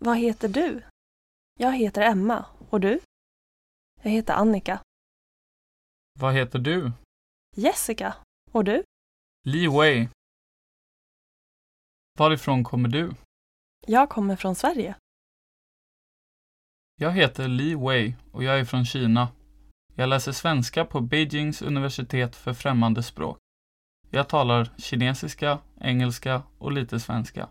Vad heter du? Jag heter Emma. Och du? Jag heter Annika. Vad heter du? Jessica. Och du? Li Wei. Varifrån kommer du? Jag kommer från Sverige. Jag heter Li Wei och jag är från Kina. Jag läser svenska på Beijings universitet för främmande språk. Jag talar kinesiska, engelska och lite svenska.